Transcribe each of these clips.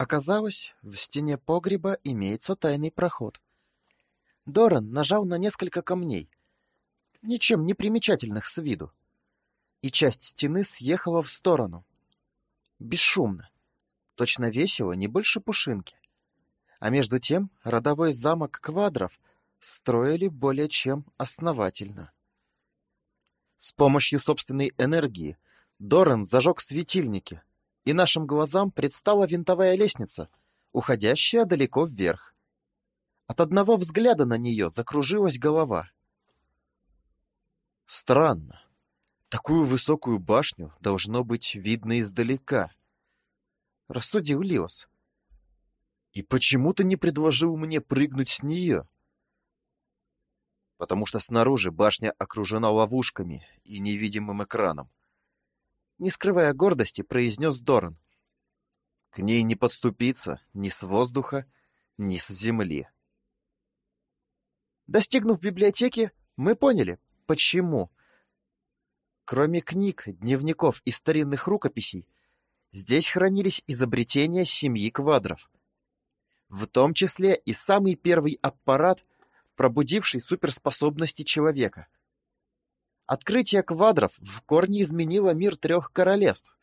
Оказалось, в стене погреба имеется тайный проход. Доран нажал на несколько камней, ничем не примечательных с виду, и часть стены съехала в сторону. Бесшумно. Точно весело, не больше пушинки. А между тем родовой замок квадров строили более чем основательно. С помощью собственной энергии Доран зажег светильники, и нашим глазам предстала винтовая лестница, уходящая далеко вверх. От одного взгляда на нее закружилась голова. Странно. Такую высокую башню должно быть видно издалека. Рассудил Лиос. И почему ты не предложил мне прыгнуть с нее? Потому что снаружи башня окружена ловушками и невидимым экраном не скрывая гордости, произнес Доран. К ней не подступиться ни с воздуха, ни с земли. Достигнув библиотеки, мы поняли, почему. Кроме книг, дневников и старинных рукописей, здесь хранились изобретения семьи квадров. В том числе и самый первый аппарат, пробудивший суперспособности человека — Открытие квадров в корне изменило мир трех королевств.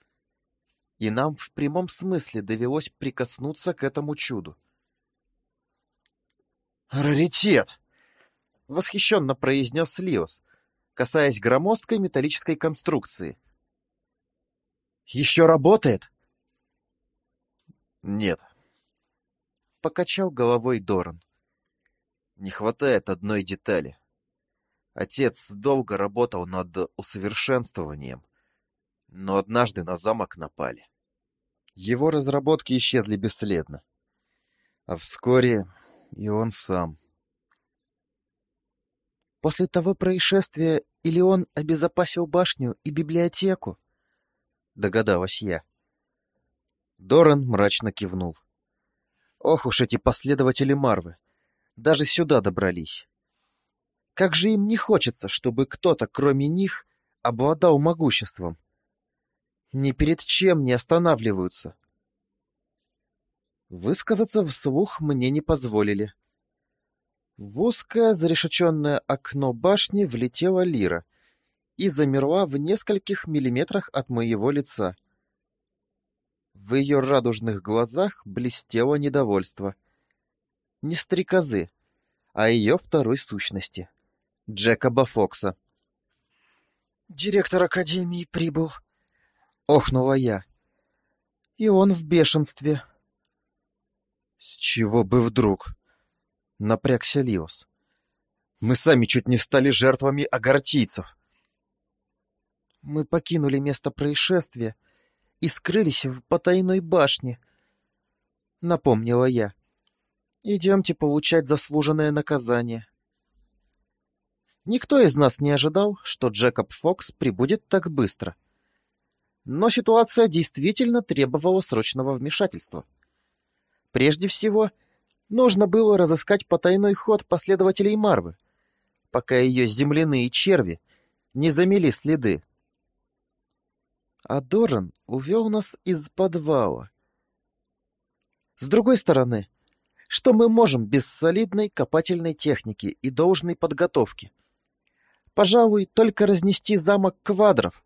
И нам в прямом смысле довелось прикоснуться к этому чуду. «Раритет!» — восхищенно произнес Лиос, касаясь громоздкой металлической конструкции. «Еще работает?» «Нет», — покачал головой Доран. «Не хватает одной детали». Отец долго работал над усовершенствованием, но однажды на замок напали. Его разработки исчезли бесследно. А вскоре и он сам. После того происшествия или он обезопасил башню и библиотеку? Догадалась я. Доран мрачно кивнул. Ох уж эти последователи Марвы. Даже сюда добрались. Как же им не хочется, чтобы кто-то, кроме них, обладал могуществом. Ни перед чем не останавливаются. Высказаться вслух мне не позволили. В узкое зарешеченное окно башни влетела лира и замерла в нескольких миллиметрах от моего лица. В ее радужных глазах блестело недовольство. Не стрекозы, а ее второй сущности. Джекоба Фокса. «Директор Академии прибыл», — охнула я. «И он в бешенстве». «С чего бы вдруг?» — напрягся Лиос. «Мы сами чуть не стали жертвами агартийцев». «Мы покинули место происшествия и скрылись в потайной башне», — напомнила я. «Идемте получать заслуженное наказание». Никто из нас не ожидал, что Джекоб Фокс прибудет так быстро. Но ситуация действительно требовала срочного вмешательства. Прежде всего, нужно было разыскать потайной ход последователей Марвы, пока ее земляные черви не замели следы. А Доран увел нас из подвала. С другой стороны, что мы можем без солидной копательной техники и должной подготовки? Пожалуй, только разнести замок квадров.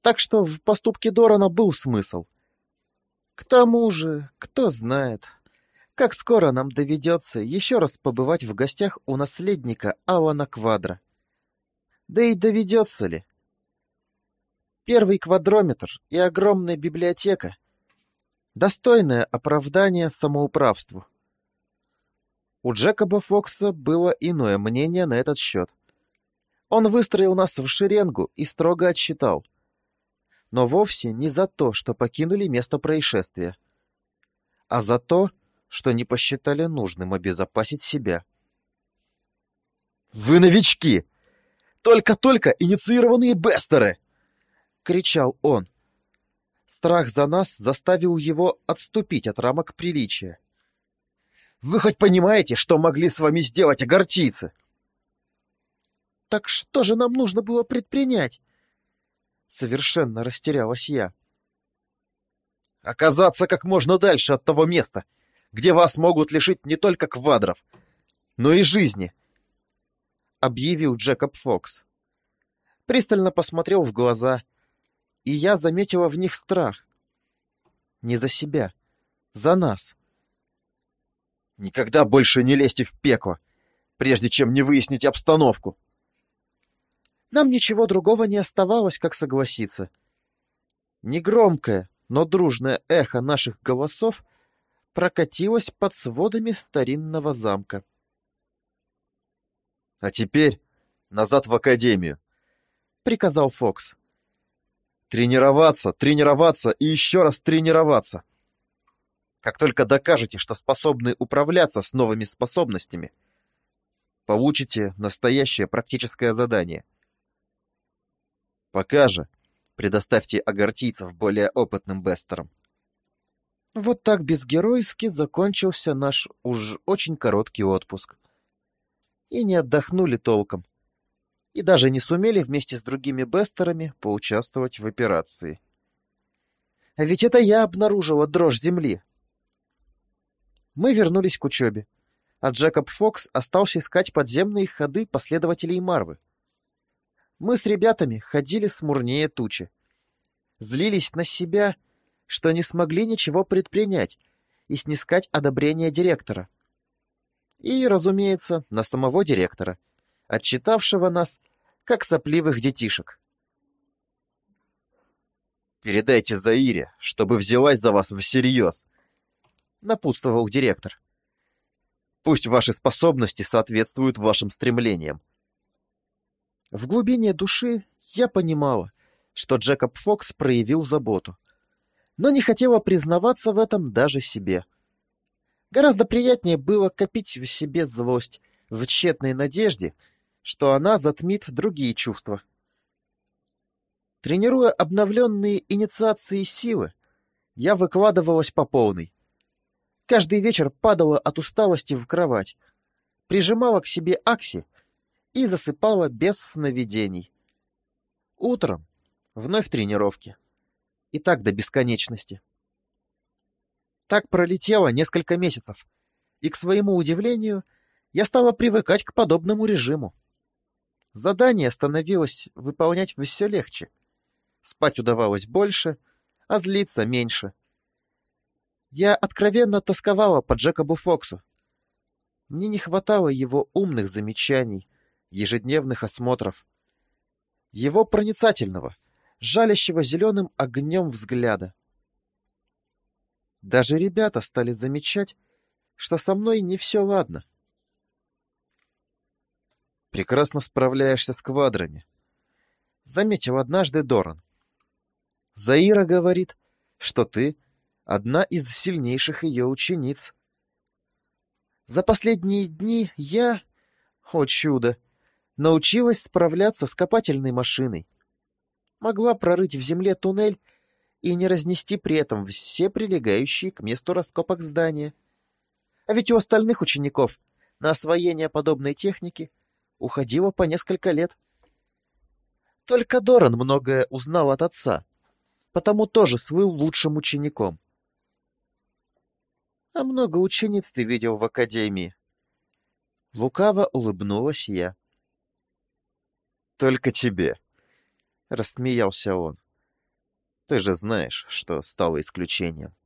Так что в поступке Дорана был смысл. К тому же, кто знает, как скоро нам доведется еще раз побывать в гостях у наследника Алана Квадра. Да и доведется ли? Первый квадрометр и огромная библиотека — достойное оправдание самоуправству. У Джекоба Фокса было иное мнение на этот счет. Он выстроил нас в шеренгу и строго отсчитал. Но вовсе не за то, что покинули место происшествия, а за то, что не посчитали нужным обезопасить себя. «Вы новички! Только-только инициированные бестеры!» — кричал он. Страх за нас заставил его отступить от рамок приличия. «Вы хоть понимаете, что могли с вами сделать огортийцы?» Так что же нам нужно было предпринять? Совершенно растерялась я. Оказаться как можно дальше от того места, где вас могут лишить не только квадров, но и жизни, — объявил Джекоб Фокс. Пристально посмотрел в глаза, и я заметила в них страх. Не за себя, за нас. Никогда больше не лезьте в пекло, прежде чем не выяснить обстановку. Нам ничего другого не оставалось, как согласиться. Негромкое, но дружное эхо наших голосов прокатилось под сводами старинного замка. «А теперь назад в академию», — приказал Фокс. «Тренироваться, тренироваться и еще раз тренироваться. Как только докажете, что способны управляться с новыми способностями, получите настоящее практическое задание. Пока же предоставьте агартийцев более опытным бестерам. Вот так безгеройски закончился наш уж очень короткий отпуск. И не отдохнули толком. И даже не сумели вместе с другими бестерами поучаствовать в операции. А ведь это я обнаружила дрожь земли. Мы вернулись к учебе, а Джекоб Фокс остался искать подземные ходы последователей Марвы. Мы с ребятами ходили смурнее тучи. Злились на себя, что не смогли ничего предпринять и снискать одобрение директора. И, разумеется, на самого директора, отчитавшего нас, как сопливых детишек. «Передайте Заире, чтобы взялась за вас всерьез», — напутствовал директор. «Пусть ваши способности соответствуют вашим стремлениям». В глубине души я понимала, что Джекоб Фокс проявил заботу, но не хотела признаваться в этом даже себе. Гораздо приятнее было копить в себе злость в тщетной надежде, что она затмит другие чувства. Тренируя обновленные инициации силы, я выкладывалась по полной. Каждый вечер падала от усталости в кровать, прижимала к себе Акси и засыпала без сновидений. Утром вновь тренировки. И так до бесконечности. Так пролетело несколько месяцев, и, к своему удивлению, я стала привыкать к подобному режиму. Задание становилось выполнять все легче. Спать удавалось больше, а злиться меньше. Я откровенно тосковала по Джекобу Фоксу. Мне не хватало его умных замечаний, ежедневных осмотров, его проницательного, жалящего зеленым огнем взгляда. Даже ребята стали замечать, что со мной не все ладно. «Прекрасно справляешься с квадрами», — заметил однажды Доран. «Заира говорит, что ты — одна из сильнейших ее учениц. За последние дни я, о чудо, научилась справляться с копательной машиной. Могла прорыть в земле туннель и не разнести при этом все прилегающие к месту раскопок здания. А ведь у остальных учеников на освоение подобной техники уходило по несколько лет. Только Доран многое узнал от отца, потому тоже свыл лучшим учеником. А много учениц ты видел в академии. Лукаво улыбнулась я. Только тебе, рассмеялся он. Ты же знаешь, что стало исключением.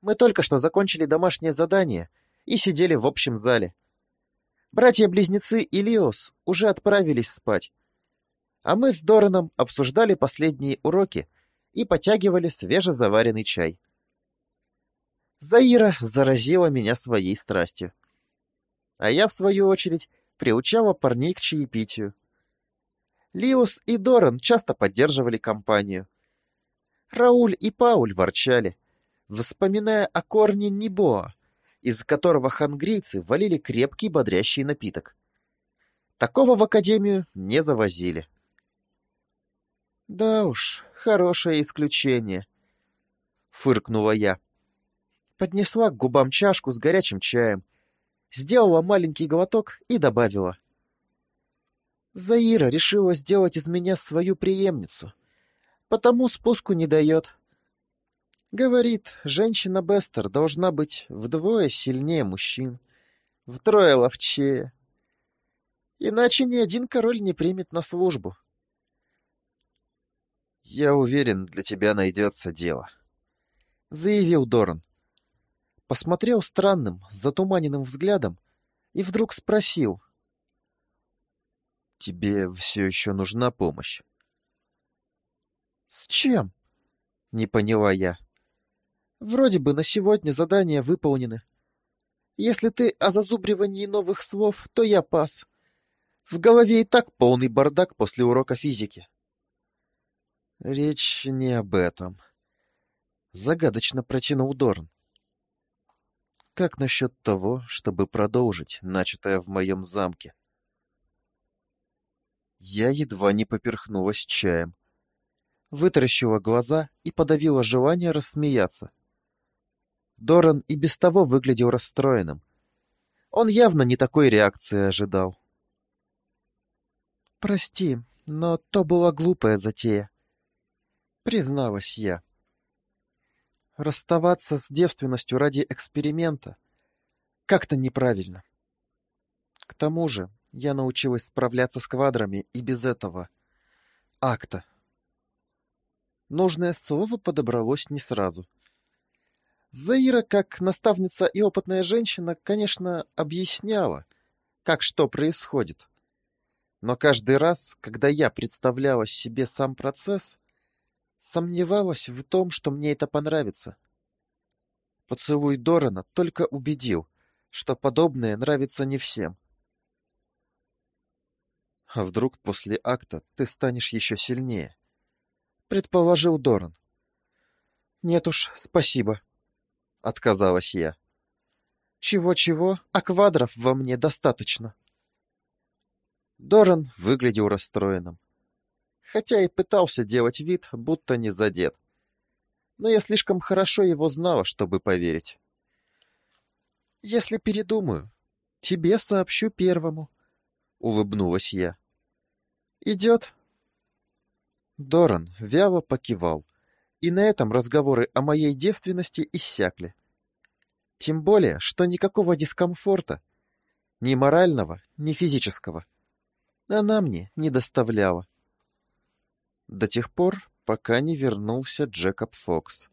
Мы только что закончили домашнее задание и сидели в общем зале. Братья-близнецы Илиос уже отправились спать, а мы с Дораном обсуждали последние уроки и потягивали свежезаваренный чай. Заира заразила меня своей страстью. А я, в свою очередь, приучала парней к чаепитию. Лиус и Доран часто поддерживали компанию. Рауль и Пауль ворчали, вспоминая о корне Нибоа, из которого хангрийцы валили крепкий бодрящий напиток. Такого в академию не завозили. «Да уж, хорошее исключение», — фыркнула я поднесла к губам чашку с горячим чаем, сделала маленький глоток и добавила. Заира решила сделать из меня свою преемницу, потому спуску не дает. Говорит, женщина Бестер должна быть вдвое сильнее мужчин, втрое ловчее. Иначе ни один король не примет на службу. «Я уверен, для тебя найдется дело», — заявил Доран. Посмотрел странным, затуманенным взглядом и вдруг спросил. «Тебе все еще нужна помощь?» «С чем?» — не поняла я. «Вроде бы на сегодня задания выполнены. Если ты о зазубривании новых слов, то я пас. В голове и так полный бардак после урока физики». «Речь не об этом», — загадочно протянул Дорн. «Как насчет того, чтобы продолжить начатое в моем замке?» Я едва не поперхнулась чаем. Вытаращила глаза и подавила желание рассмеяться. Доран и без того выглядел расстроенным. Он явно не такой реакции ожидал. «Прости, но то была глупая затея», — призналась я. «Расставаться с девственностью ради эксперимента как-то неправильно. К тому же я научилась справляться с квадрами и без этого акта. Нужное слово подобралось не сразу. Заира, как наставница и опытная женщина, конечно, объясняла, как что происходит. Но каждый раз, когда я представляла себе сам процесс, сомневалась в том, что мне это понравится. Поцелуй Дорана только убедил, что подобное нравится не всем. А вдруг после акта ты станешь еще сильнее? Предположил Доран. Нет уж, спасибо. Отказалась я. Чего-чего, а квадров во мне достаточно. Доран выглядел расстроенным. Хотя и пытался делать вид, будто не задет. Но я слишком хорошо его знала, чтобы поверить. «Если передумаю, тебе сообщу первому», — улыбнулась я. «Идет». Доран вяло покивал, и на этом разговоры о моей девственности иссякли. Тем более, что никакого дискомфорта, ни морального, ни физического, она мне не доставляла. До тех пор, пока не вернулся Джекоб Фокс.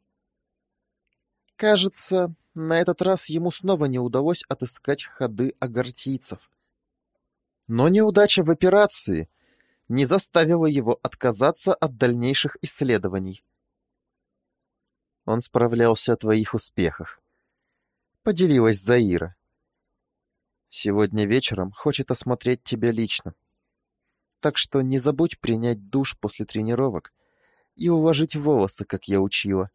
Кажется, на этот раз ему снова не удалось отыскать ходы агартийцев. Но неудача в операции — не заставило его отказаться от дальнейших исследований. Он справлялся о твоих успехах. Поделилась Заира. Сегодня вечером хочет осмотреть тебя лично. Так что не забудь принять душ после тренировок и уложить волосы, как я учила.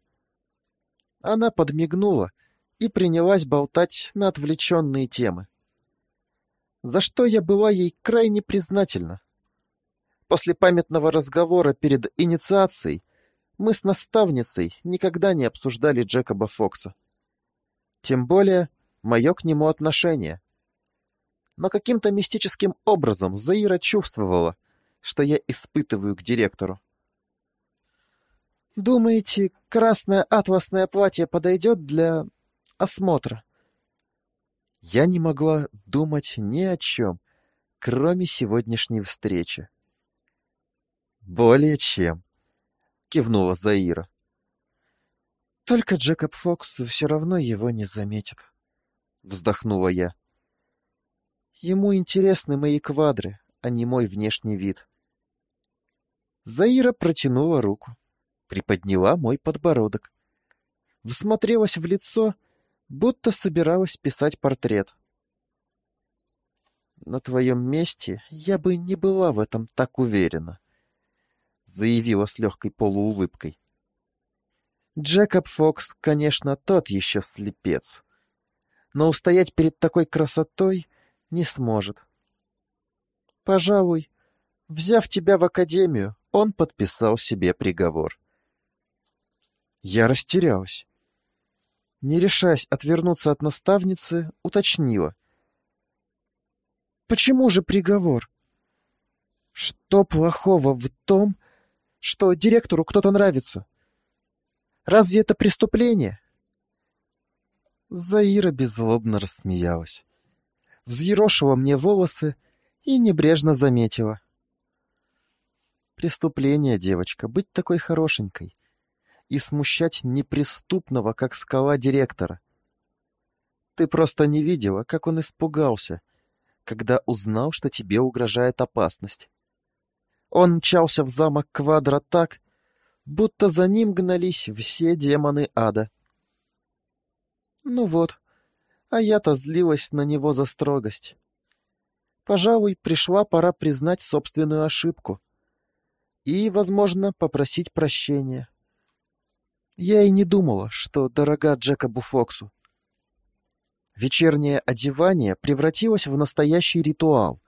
Она подмигнула и принялась болтать на отвлеченные темы. За что я была ей крайне признательна. После памятного разговора перед инициацией мы с наставницей никогда не обсуждали Джекоба Фокса. Тем более, мое к нему отношение. Но каким-то мистическим образом Заира чувствовала, что я испытываю к директору. «Думаете, красное атласное платье подойдет для осмотра?» Я не могла думать ни о чем, кроме сегодняшней встречи. «Более чем», — кивнула Заира. «Только Джекоб Фокс все равно его не заметит», — вздохнула я. «Ему интересны мои квадры, а не мой внешний вид». Заира протянула руку, приподняла мой подбородок, всмотрелась в лицо, будто собиралась писать портрет. «На твоем месте я бы не была в этом так уверена», заявила с легкой полуулыбкой. Джекоб Фокс, конечно, тот еще слепец, но устоять перед такой красотой не сможет. Пожалуй, взяв тебя в академию, он подписал себе приговор. Я растерялась. Не решаясь отвернуться от наставницы, уточнила. «Почему же приговор? Что плохого в том, что директору кто-то нравится. Разве это преступление? Заира беззлобно рассмеялась. Взъерошила мне волосы и небрежно заметила. Преступление, девочка, быть такой хорошенькой и смущать неприступного, как скала директора. Ты просто не видела, как он испугался, когда узнал, что тебе угрожает опасность. Он мчался в замок Квадра так, будто за ним гнались все демоны ада. Ну вот, а я-то злилась на него за строгость. Пожалуй, пришла пора признать собственную ошибку и, возможно, попросить прощения. Я и не думала, что дорога Джекобу Фоксу. Вечернее одевание превратилось в настоящий ритуал.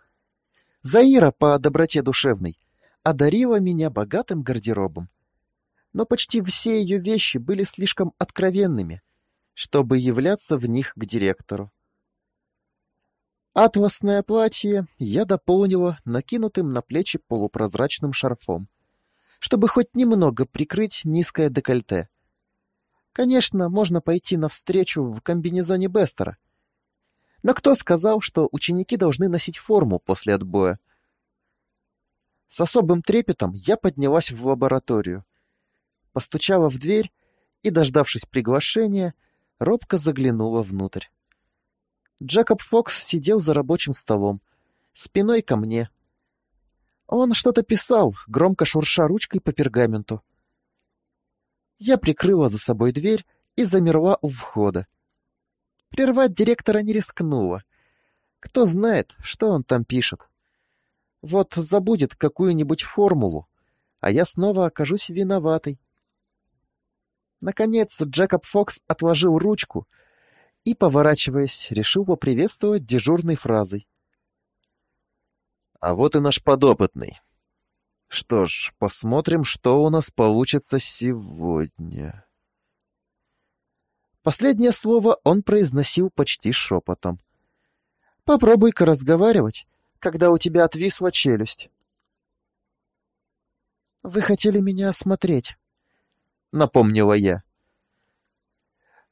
Заира по доброте душевной одарила меня богатым гардеробом. Но почти все ее вещи были слишком откровенными, чтобы являться в них к директору. Атласное платье я дополнила накинутым на плечи полупрозрачным шарфом, чтобы хоть немного прикрыть низкое декольте — Конечно, можно пойти навстречу в комбинезоне Бестера. Но кто сказал, что ученики должны носить форму после отбоя? С особым трепетом я поднялась в лабораторию, постучала в дверь и, дождавшись приглашения, робко заглянула внутрь. Джекоб Фокс сидел за рабочим столом, спиной ко мне. Он что-то писал, громко шурша ручкой по пергаменту. Я прикрыла за собой дверь и замерла у входа. Прервать директора не рискнула. Кто знает, что он там пишет. Вот забудет какую-нибудь формулу, а я снова окажусь виноватой. Наконец Джекоб Фокс отложил ручку и, поворачиваясь, решил поприветствовать дежурной фразой. «А вот и наш подопытный. Что ж, посмотрим, что у нас получится сегодня. Последнее слово он произносил почти шепотом. Попробуй-ка разговаривать, когда у тебя отвисла челюсть. Вы хотели меня осмотреть, напомнила я.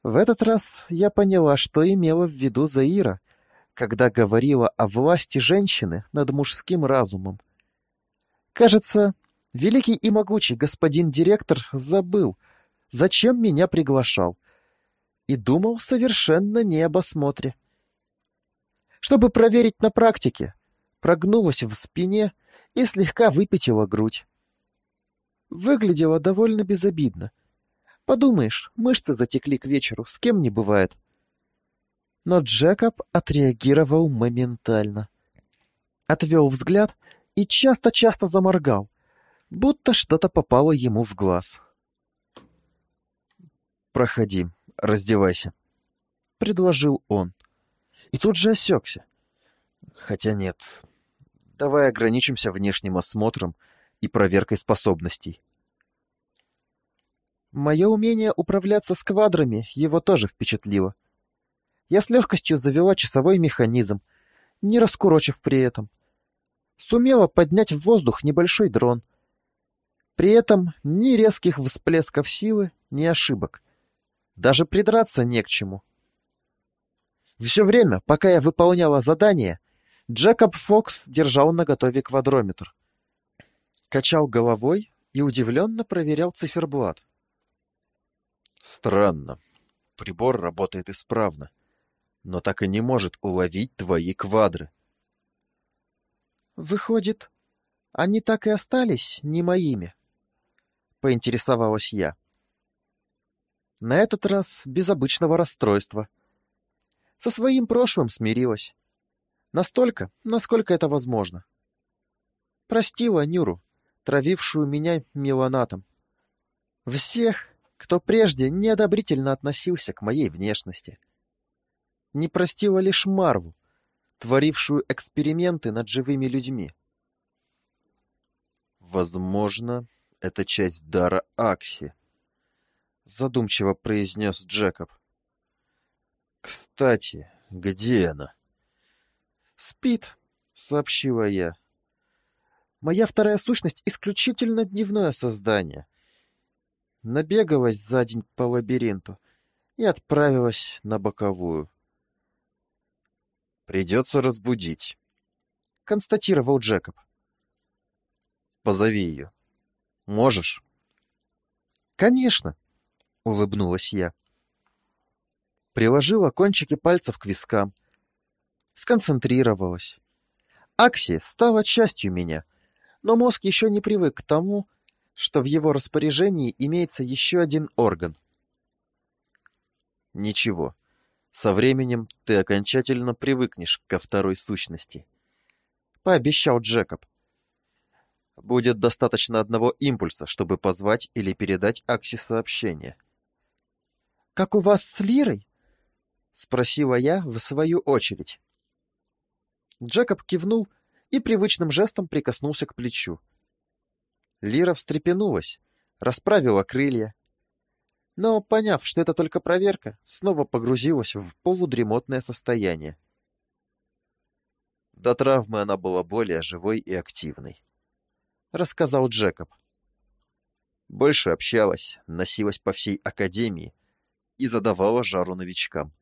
В этот раз я поняла, что имела в виду Заира, когда говорила о власти женщины над мужским разумом. Кажется, великий и могучий господин директор забыл, зачем меня приглашал, и думал совершенно не об осмотре. Чтобы проверить на практике, прогнулась в спине и слегка выпятила грудь. Выглядело довольно безобидно. Подумаешь, мышцы затекли к вечеру, с кем не бывает. Но Джекоб отреагировал моментально. Отвел взгляд и часто-часто заморгал, будто что-то попало ему в глаз. «Проходи, раздевайся», — предложил он. И тут же осекся. Хотя нет, давай ограничимся внешним осмотром и проверкой способностей. Мое умение управляться с квадрами его тоже впечатлило. Я с легкостью завела часовой механизм, не раскурочив при этом сумела поднять в воздух небольшой дрон. При этом ни резких всплесков силы, ни ошибок. Даже придраться не к чему. Все время, пока я выполняла задание, Джекоб Фокс держал наготове квадрометр. Качал головой и удивленно проверял циферблат. Странно. Прибор работает исправно, но так и не может уловить твои квадры. Выходит, они так и остались не моими? Поинтересовалась я. На этот раз без обычного расстройства. Со своим прошлым смирилась. Настолько, насколько это возможно. Простила Нюру, травившую меня меланатом. Всех, кто прежде неодобрительно относился к моей внешности. Не простила лишь Марву, творившую эксперименты над живыми людьми. «Возможно, это часть дара Акси», — задумчиво произнес Джекоб. «Кстати, где она?» «Спит», — сообщила я. «Моя вторая сущность исключительно дневное создание. набегалась за день по лабиринту и отправилась на боковую. «Придется разбудить», — констатировал Джекоб. «Позови ее. Можешь?» «Конечно», — улыбнулась я. Приложила кончики пальцев к вискам. Сконцентрировалась. Акси стала частью меня, но мозг еще не привык к тому, что в его распоряжении имеется еще один орган. Ничего. Со временем ты окончательно привыкнешь ко второй сущности. Пообещал Джекоб. Будет достаточно одного импульса, чтобы позвать или передать Акси сообщение. «Как у вас с Лирой?» — спросила я в свою очередь. Джекоб кивнул и привычным жестом прикоснулся к плечу. Лира встрепенулась, расправила крылья, но, поняв, что это только проверка, снова погрузилась в полудремотное состояние. До травмы она была более живой и активной. — рассказал Джекоб. Больше общалась, носилась по всей академии и задавала жару новичкам.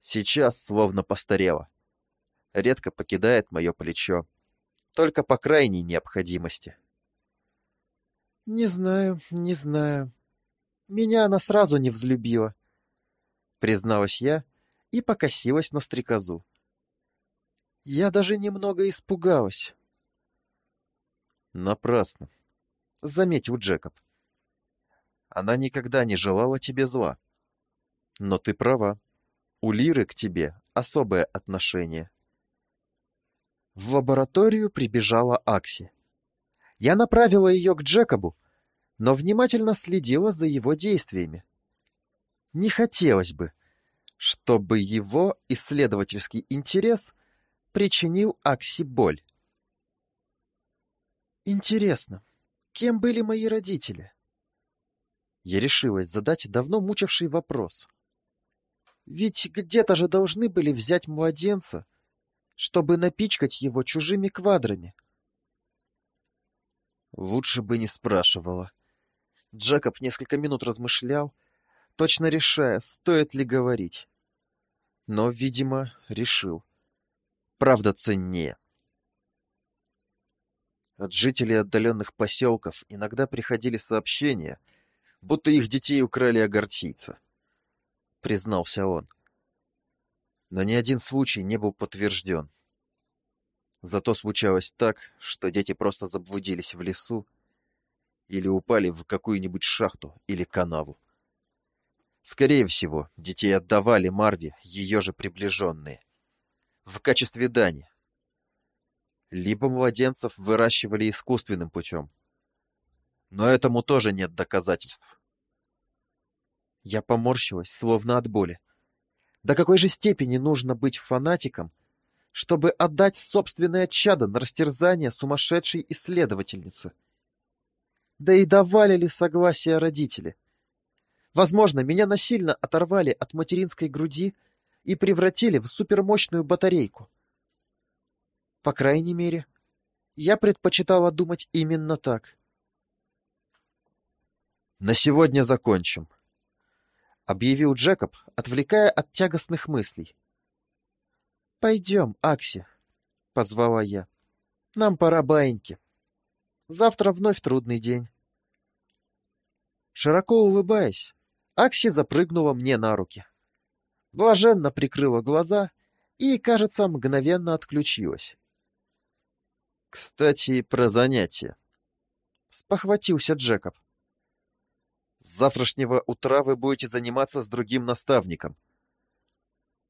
Сейчас словно постарела. Редко покидает мое плечо. Только по крайней необходимости. «Не знаю, не знаю. Меня она сразу не взлюбила», — призналась я и покосилась на стрекозу. Я даже немного испугалась. Напрасно, — заметил Джекоб. Она никогда не желала тебе зла. Но ты права. У Лиры к тебе особое отношение. В лабораторию прибежала Акси. Я направила ее к Джекобу, но внимательно следила за его действиями. Не хотелось бы, чтобы его исследовательский интерес причинил Акси боль. Интересно, кем были мои родители? Я решилась задать давно мучивший вопрос. Ведь где-то же должны были взять младенца, чтобы напичкать его чужими квадрами. Лучше бы не спрашивала. Джекоб несколько минут размышлял, точно решая, стоит ли говорить. Но, видимо, решил. Правда ценнее. От жителей отдаленных поселков иногда приходили сообщения, будто их детей украли огорчийца. Признался он. Но ни один случай не был подтвержден. Зато случалось так, что дети просто заблудились в лесу или упали в какую-нибудь шахту или канаву. Скорее всего, детей отдавали Марве ее же приближенные. В качестве дани, либо младенцев выращивали искусственным путем. Но этому тоже нет доказательств. Я поморщилась, словно от боли. До какой же степени нужно быть фанатиком, чтобы отдать собственное чадо на растерзание сумасшедшей исследовательницы? Да и давали ли согласие родители? Возможно, меня насильно оторвали от материнской груди и превратили в супермощную батарейку. По крайней мере, я предпочитала думать именно так. «На сегодня закончим», — объявил Джекоб, отвлекая от тягостных мыслей. «Пойдем, Акси», — позвала я. «Нам пора баиньки. Завтра вновь трудный день». Широко улыбаясь, Акси запрыгнула мне на руки. Блаженно прикрыла глаза и, кажется, мгновенно отключилась. Кстати, про занятия. Спохватился Джекоб. С завтрашнего утра вы будете заниматься с другим наставником.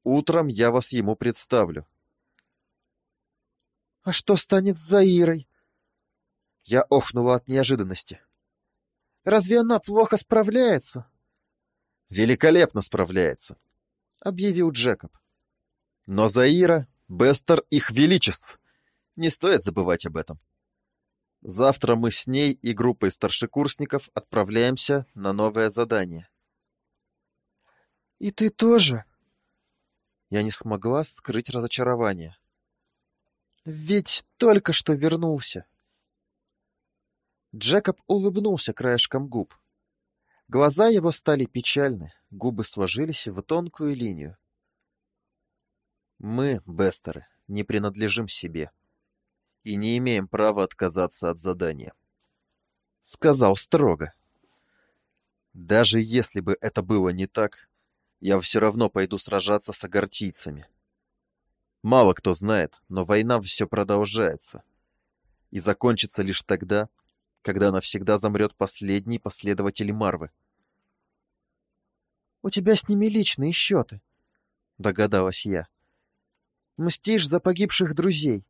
Утром я вас ему представлю. А что станет с Заирой? Я охнула от неожиданности. Разве она плохо справляется? Великолепно справляется, объявил Джекоб. Но Заира — Бестер их величеств. Не стоит забывать об этом. Завтра мы с ней и группой старшекурсников отправляемся на новое задание. «И ты тоже?» Я не смогла скрыть разочарование. «Ведь только что вернулся». Джекоб улыбнулся краешком губ. Глаза его стали печальны, губы сложились в тонкую линию. Мы, Бестеры, не принадлежим себе и не имеем права отказаться от задания. Сказал строго. Даже если бы это было не так, я все равно пойду сражаться с агартийцами. Мало кто знает, но война все продолжается. И закончится лишь тогда, когда навсегда замрет последний последователь Марвы. «У тебя с ними личные счеты», — догадалась я. «Мстишь за погибших друзей».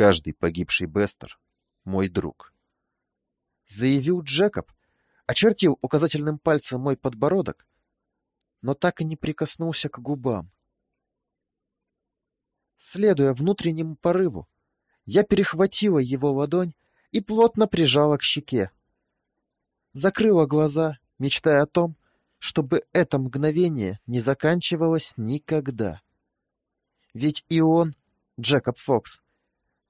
«Каждый погибший Бестер — мой друг», — заявил Джекоб, очертил указательным пальцем мой подбородок, но так и не прикоснулся к губам. Следуя внутреннему порыву, я перехватила его ладонь и плотно прижала к щеке. Закрыла глаза, мечтая о том, чтобы это мгновение не заканчивалось никогда. Ведь и он, Джекоб Фокс,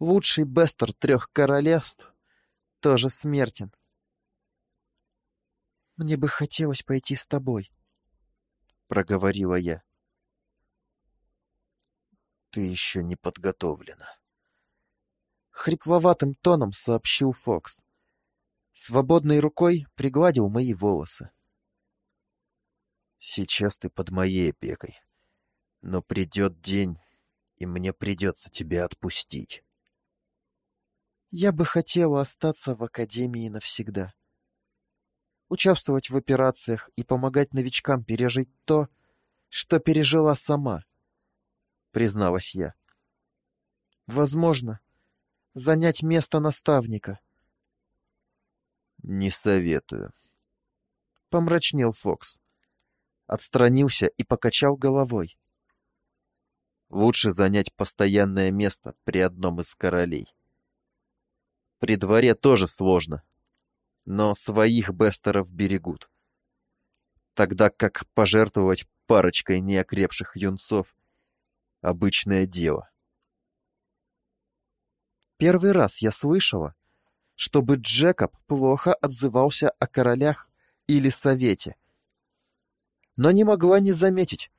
лучший бестер трех королевств, тоже смертен. «Мне бы хотелось пойти с тобой», — проговорила я. «Ты еще не подготовлена», — хрипловатым тоном сообщил Фокс. Свободной рукой пригладил мои волосы. Сейчас ты под моей опекой. Но придет день, и мне придется тебя отпустить. Я бы хотела остаться в Академии навсегда. Участвовать в операциях и помогать новичкам пережить то, что пережила сама, призналась я. Возможно, занять место наставника. Не советую. Помрачнел Фокс отстранился и покачал головой. Лучше занять постоянное место при одном из королей. При дворе тоже сложно, но своих бестеров берегут. Тогда как пожертвовать парочкой неокрепших юнцов — обычное дело. Первый раз я слышала, чтобы Джекоб плохо отзывался о королях или совете но не могла не заметить,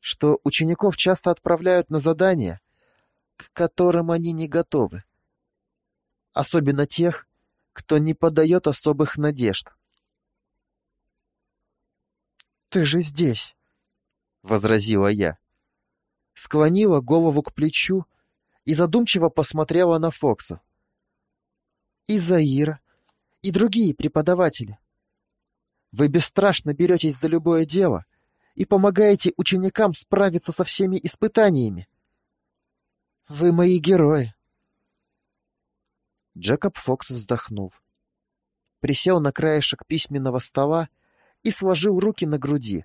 что учеников часто отправляют на задания, к которым они не готовы. Особенно тех, кто не подает особых надежд. «Ты же здесь», — возразила я. Склонила голову к плечу и задумчиво посмотрела на Фокса. «И Заира, и другие преподаватели. Вы бесстрашно беретесь за любое дело и помогаете ученикам справиться со всеми испытаниями. Вы мои герои. Джекоб Фокс вздохнул. Присел на краешек письменного стола и сложил руки на груди.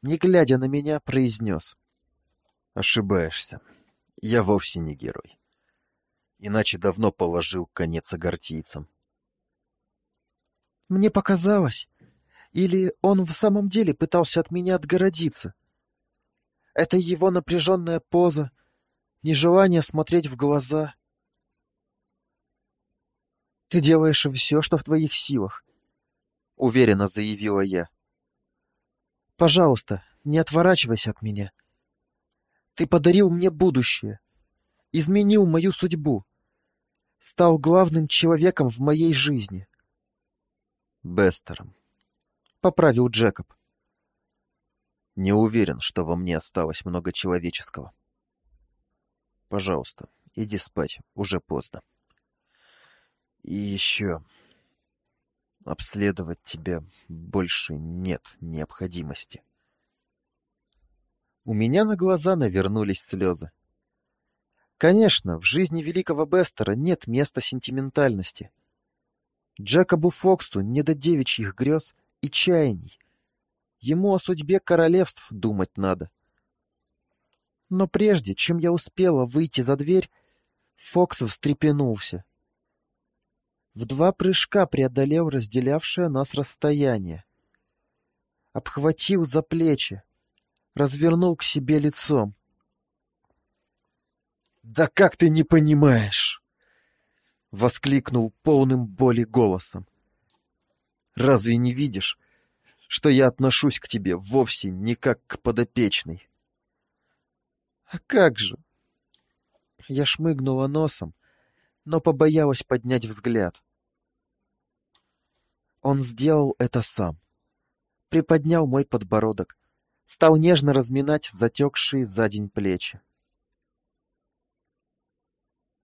Не глядя на меня, произнес. «Ошибаешься. Я вовсе не герой. Иначе давно положил конец агартийцам. Мне показалось. Или он в самом деле пытался от меня отгородиться. Это его напряженная поза, нежелание смотреть в глаза. «Ты делаешь все, что в твоих силах», — уверенно заявила я. «Пожалуйста, не отворачивайся от меня. Ты подарил мне будущее, изменил мою судьбу, стал главным человеком в моей жизни». Бестером. Поправил Джекоб. Не уверен, что во мне осталось много человеческого. Пожалуйста, иди спать, уже поздно. И еще... Обследовать тебя больше нет необходимости. У меня на глаза навернулись слезы. Конечно, в жизни великого Бестера нет места сентиментальности. Джекобу Фоксу не до девичьих грез и чаяний. Ему о судьбе королевств думать надо. Но прежде, чем я успела выйти за дверь, Фокс встрепенулся. В два прыжка преодолел разделявшее нас расстояние. Обхватил за плечи, развернул к себе лицом. «Да как ты не понимаешь!» — воскликнул полным боли голосом. Разве не видишь, что я отношусь к тебе вовсе не как к подопечной?» «А как же?» Я шмыгнула носом, но побоялась поднять взгляд. Он сделал это сам. Приподнял мой подбородок, стал нежно разминать затекшие за день плечи.